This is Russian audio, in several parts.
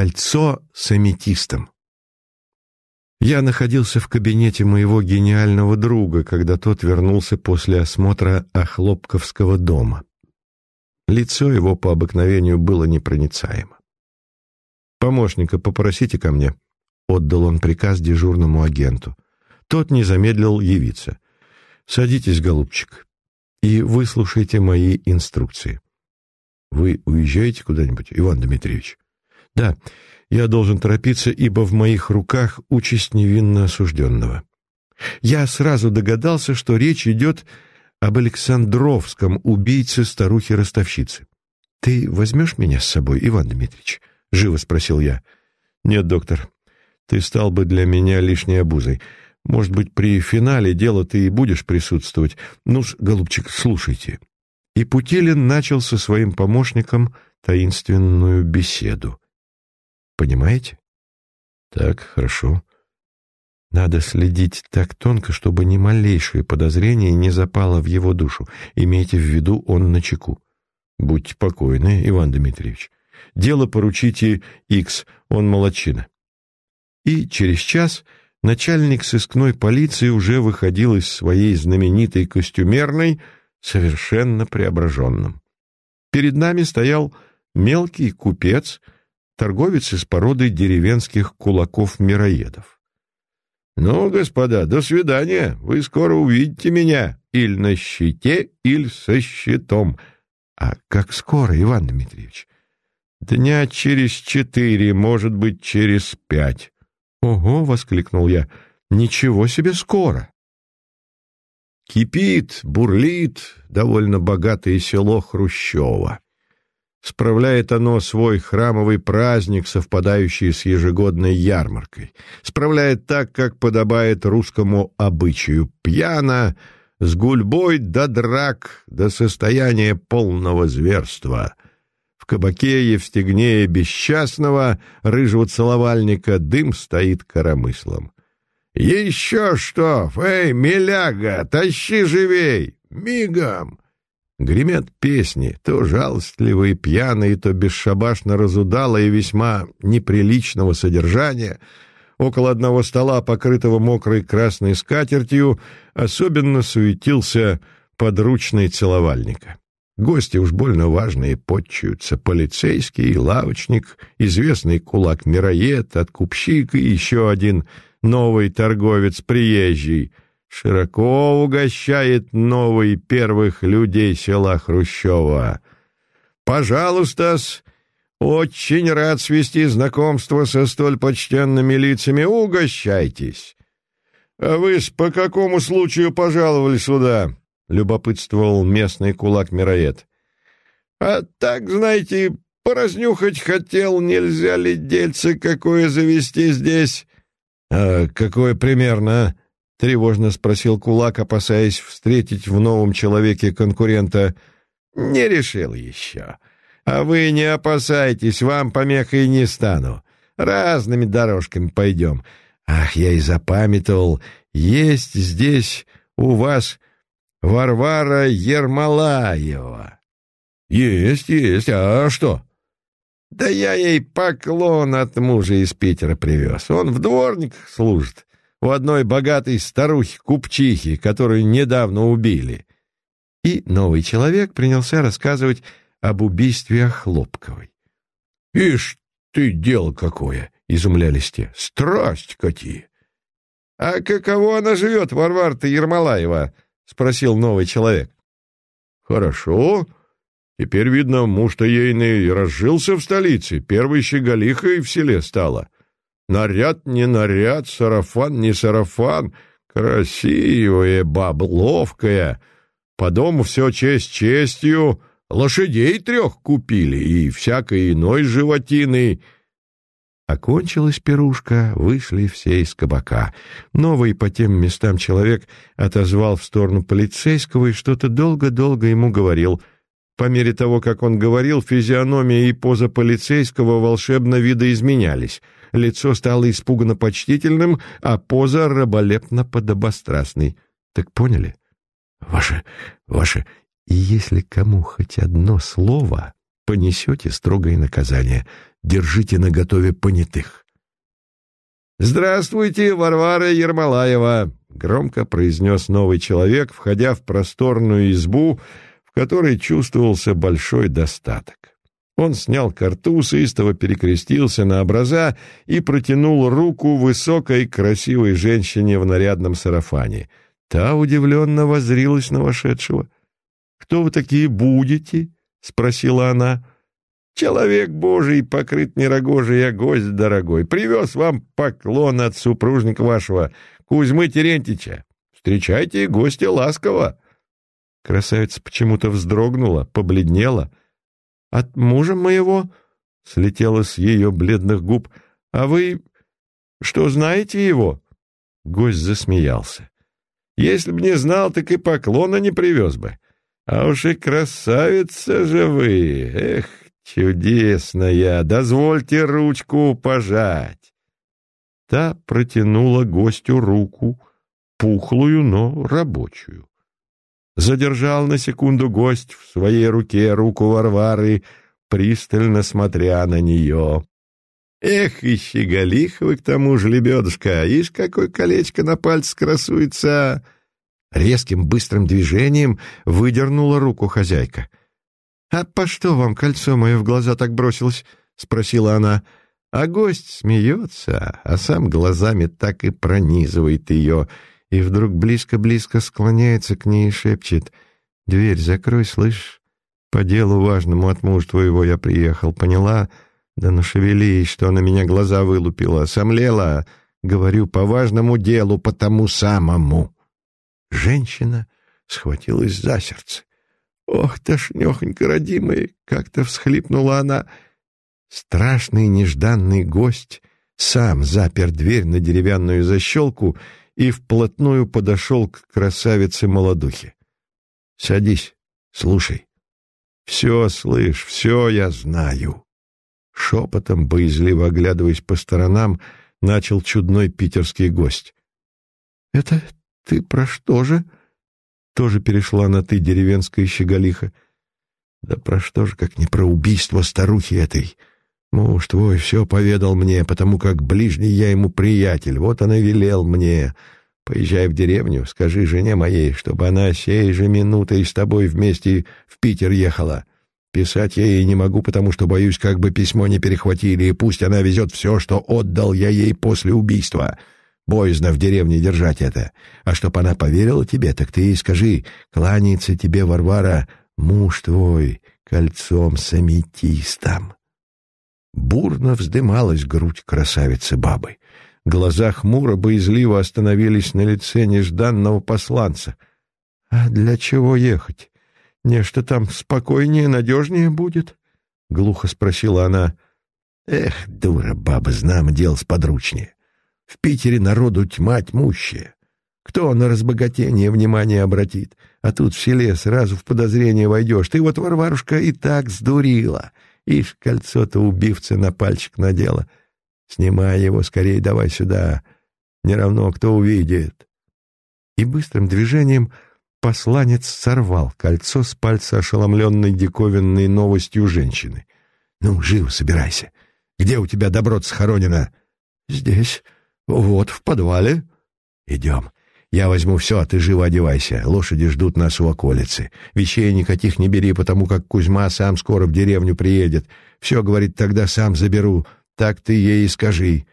Кольцо с аметистом. Я находился в кабинете моего гениального друга, когда тот вернулся после осмотра Охлопковского дома. Лицо его по обыкновению было непроницаемо. «Помощника попросите ко мне», — отдал он приказ дежурному агенту. Тот не замедлил явиться. «Садитесь, голубчик, и выслушайте мои инструкции». «Вы уезжаете куда-нибудь, Иван Дмитриевич?» «Да, я должен торопиться, ибо в моих руках участь невинно осужденного». Я сразу догадался, что речь идет об Александровском убийце старухи-ростовщицы. «Ты возьмешь меня с собой, Иван Дмитриевич?» — живо спросил я. «Нет, доктор, ты стал бы для меня лишней обузой. Может быть, при финале дела ты и будешь присутствовать. ну голубчик, слушайте». И Путилин начал со своим помощником таинственную беседу. Понимаете? Так, хорошо. Надо следить так тонко, чтобы ни малейшее подозрение не запало в его душу. Имейте в виду, он на чеку. Будьте покойны, Иван Дмитриевич. Дело поручите Икс, он молодчина. И через час начальник сыскной полиции уже выходил из своей знаменитой костюмерной совершенно преображенным. Перед нами стоял мелкий купец, торговец из породы деревенских кулаков-мироедов. «Ну, господа, до свидания. Вы скоро увидите меня или на щите, или со щитом». «А как скоро, Иван Дмитриевич?» «Дня через четыре, может быть, через пять». «Ого!» — воскликнул я. «Ничего себе скоро!» Кипит, бурлит довольно богатое село Хрущево. Справляет оно свой храмовый праздник, совпадающий с ежегодной ярмаркой. Справляет так, как подобает русскому обычаю. Пьяно, с гульбой до драк, до состояния полного зверства. В кабаке Евстигнея Бесчастного, рыжего целовальника, дым стоит коромыслом. «Еще что! Эй, миляга, тащи живей! Мигом!» Гремят песни, то жалостливые, пьяные, то бесшабашно разудалые и весьма неприличного содержания. Около одного стола, покрытого мокрой красной скатертью, особенно суетился подручный целовальника. Гости уж больно важные подчуются. Полицейский, лавочник, известный кулак-мироед, откупщик и еще один новый торговец приезжий — широко угощает новый первых людей села Хрущева. Пожалуйста-с, очень рад свести знакомство со столь почтенными лицами. Угощайтесь. А вы по какому случаю пожаловали сюда? любопытствовал местный кулак-мироед. А так, знаете, поразнюхать хотел, нельзя ли дельце какое завести здесь? А какое примерно? — тревожно спросил кулак, опасаясь встретить в новом человеке конкурента. «Не решил еще. А вы не опасайтесь, вам помехой не стану. Разными дорожками пойдем. Ах, я и запамятовал, есть здесь у вас Варвара Ермолаева». «Есть, есть. А что?» «Да я ей поклон от мужа из Питера привез. Он в дворниках служит у одной богатой старухи-купчихи, которую недавно убили. И новый человек принялся рассказывать об убийстве Охлопковой. — Ишь ты, дело какое! — изумлялись те. — Страсть какие! — А каково она живет, Варвара-то Ермолаева? — спросил новый человек. — Хорошо. Теперь, видно, муж-то ейный разжился в столице, первой щеголихой в селе стала. — Наряд не наряд, сарафан не сарафан, красивая баба, ловкая. По дому все честь честью, лошадей трех купили и всякой иной животины. Окончилась пирушка, вышли все из кабака. Новый по тем местам человек отозвал в сторону полицейского и что-то долго-долго ему говорил. По мере того, как он говорил, физиономия и поза полицейского волшебно видоизменялись — лицо стало испуганно почтительным, а поза раболепно подобострастной. Так поняли? Ваше, ваше, и если кому хоть одно слово понесете строгое наказание. Держите наготове понятых. «Здравствуйте, Варвара Ермолаева!» — громко произнес новый человек, входя в просторную избу, в которой чувствовался большой достаток. Он снял картуз, истово перекрестился на образа и протянул руку высокой красивой женщине в нарядном сарафане. Та удивленно воззрилась на вошедшего. «Кто вы такие будете?» — спросила она. Человек Божий, покрыт нерогожий, а гость дорогой, привез вам поклон от супружника вашего, Кузьмы Терентича. Встречайте гостя ласково. Красавица почему-то вздрогнула, побледнела. «От мужа моего?» — слетела с ее бледных губ. «А вы что, знаете его?» Гость засмеялся. «Если б не знал, так и поклона не привез бы. А уж и красавица же вы! Эх, «Чудесная! Дозвольте ручку пожать!» Та протянула гостю руку, пухлую, но рабочую. Задержал на секунду гость в своей руке руку Варвары, пристально смотря на нее. «Эх, и щеголиха вы к тому же, лебедушка! Ишь, какое колечко на пальце красуется!» Резким быстрым движением выдернула руку хозяйка — «А по что вам кольцо мое в глаза так бросилось?» — спросила она. А гость смеется, а сам глазами так и пронизывает ее, и вдруг близко-близко склоняется к ней и шепчет. «Дверь закрой, слышь? По делу важному от мужа твоего я приехал, поняла? Да ну шевелись, что на меня глаза вылупила, сомлела. Говорю, по важному делу, по тому самому». Женщина схватилась за сердце. «Ох, тошнёхонько, родимый!» — как-то всхлипнула она. Страшный нежданный гость сам запер дверь на деревянную защелку и вплотную подошел к красавице-молодухе. «Садись, слушай. Все, слышь, все я знаю». Шепотом, боязливо оглядываясь по сторонам, начал чудной питерский гость. «Это ты про что же?» тоже перешла на «ты» деревенская щеголиха. Да про что же, как не про убийство старухи этой. Муж твой все поведал мне, потому как ближний я ему приятель. Вот он и велел мне. Поезжай в деревню, скажи жене моей, чтобы она сей же минутой с тобой вместе в Питер ехала. Писать я ей не могу, потому что боюсь, как бы письмо не перехватили, и пусть она везет все, что отдал я ей после убийства. Боязно в деревне держать это. А чтоб она поверила тебе, так ты ей скажи, кланяется тебе, Варвара, муж твой, кольцом с аметистом. Бурно вздымалась грудь красавицы бабы. Глаза хмуро боязливо остановились на лице нежданного посланца. — А для чего ехать? Нечто там спокойнее, надежнее будет? — глухо спросила она. — Эх, дура баба, знам дел сподручнее. В Питере народу тьма тьмущая. Кто на разбогатение внимание обратит? А тут в селе сразу в подозрение войдешь. Ты вот, Варварушка, и так сдурила. Ишь, кольцо-то убивца на пальчик надела. Снимай его скорее, давай сюда. Не равно кто увидит. И быстрым движением посланец сорвал кольцо с пальца ошеломленной диковинной новостью женщины. — Ну, живо собирайся. Где у тебя добро схоронено? — Здесь. «Вот, в подвале». «Идем. Я возьму все, а ты живо одевайся. Лошади ждут нас у околицы. Вещей никаких не бери, потому как Кузьма сам скоро в деревню приедет. Все, говорит, тогда сам заберу. Так ты ей и скажи».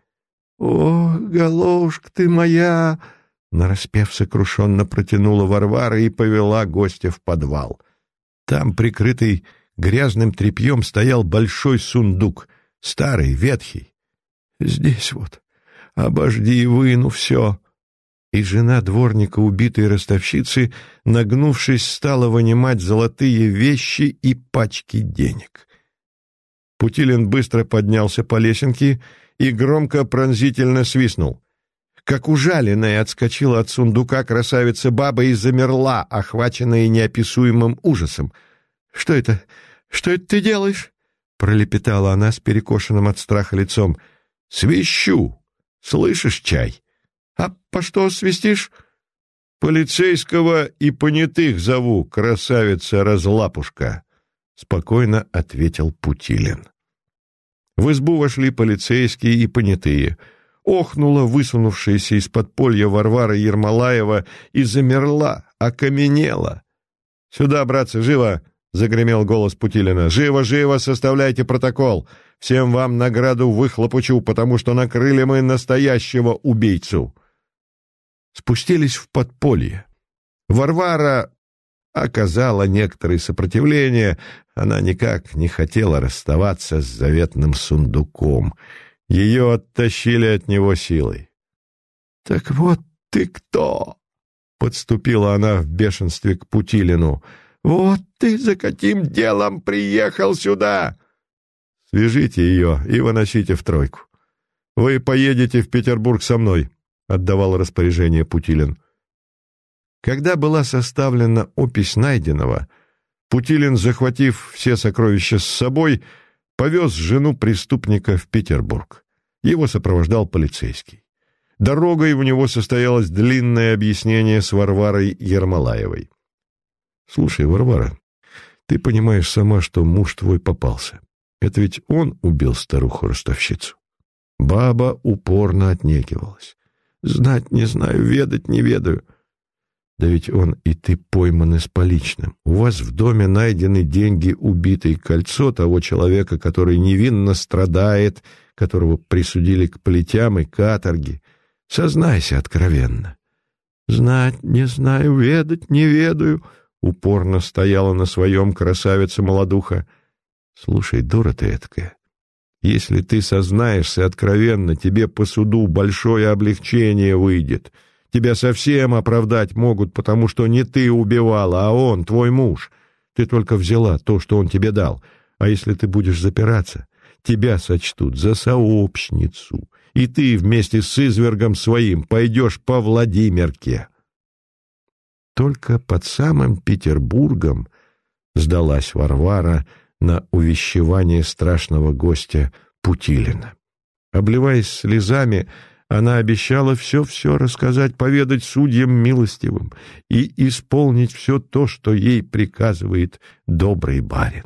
«О, головушка ты моя!» Нараспев сокрушенно протянула Варвара и повела гостя в подвал. Там, прикрытый грязным тряпьем, стоял большой сундук, старый, ветхий. «Здесь вот Обожди, выну все!» И жена дворника убитой ростовщицы, нагнувшись, стала вынимать золотые вещи и пачки денег. Путилин быстро поднялся по лесенке и громко пронзительно свистнул. Как ужаленная отскочила от сундука красавица баба и замерла, охваченная неописуемым ужасом. «Что это? Что это ты делаешь?» — пролепетала она с перекошенным от страха лицом. «Свищу!» Слышишь, чай? А по что свистишь? Полицейского и понятых зову, красавица-разлапушка. спокойно ответил Путилин. В избу вошли полицейские и понятые. Охнула высунувшаяся из подполья Варвара Ермолаева и замерла, окаменела. «Сюда, братцы, живо!» — загремел голос Путилина. «Живо, живо, составляйте протокол! Всем вам награду выхлопучу, потому что накрыли мы настоящего убийцу!» Спустились в подполье. Варвара оказала некоторое сопротивление, она никак не хотела расставаться с заветным сундуком. Ее оттащили от него силой. «Так вот ты кто!» — подступила она в бешенстве к Путилину. «Вот ты за каким делом приехал сюда!» «Свяжите ее и выносите в тройку. Вы поедете в Петербург со мной», — отдавал распоряжение Путилин. Когда была составлена опись найденного, Путилин, захватив все сокровища с собой, повез жену преступника в Петербург. Его сопровождал полицейский. Дорогой у него состоялось длинное объяснение с Варварой Ермолаевой. «Слушай, Варвара, ты понимаешь сама, что муж твой попался. Это ведь он убил старуху-ростовщицу». Баба упорно отнекивалась. «Знать не знаю, ведать не ведаю». Да ведь он и ты пойманы с поличным. У вас в доме найдены деньги убитой кольцо того человека, который невинно страдает, которого присудили к плетям и каторге. Сознайся откровенно. Знать не знаю, ведать не ведаю, упорно стояла на своем красавица-молодуха. Слушай, дура ты эткая, если ты сознаешься откровенно, тебе по суду большое облегчение выйдет — Тебя совсем оправдать могут, потому что не ты убивала, а он, твой муж. Ты только взяла то, что он тебе дал. А если ты будешь запираться, тебя сочтут за сообщницу, и ты вместе с извергом своим пойдешь по Владимирке. Только под самым Петербургом сдалась Варвара на увещевание страшного гостя Путилина. Обливаясь слезами, она обещала все-все рассказать, поведать судьям милостивым и исполнить все то, что ей приказывает добрый барин.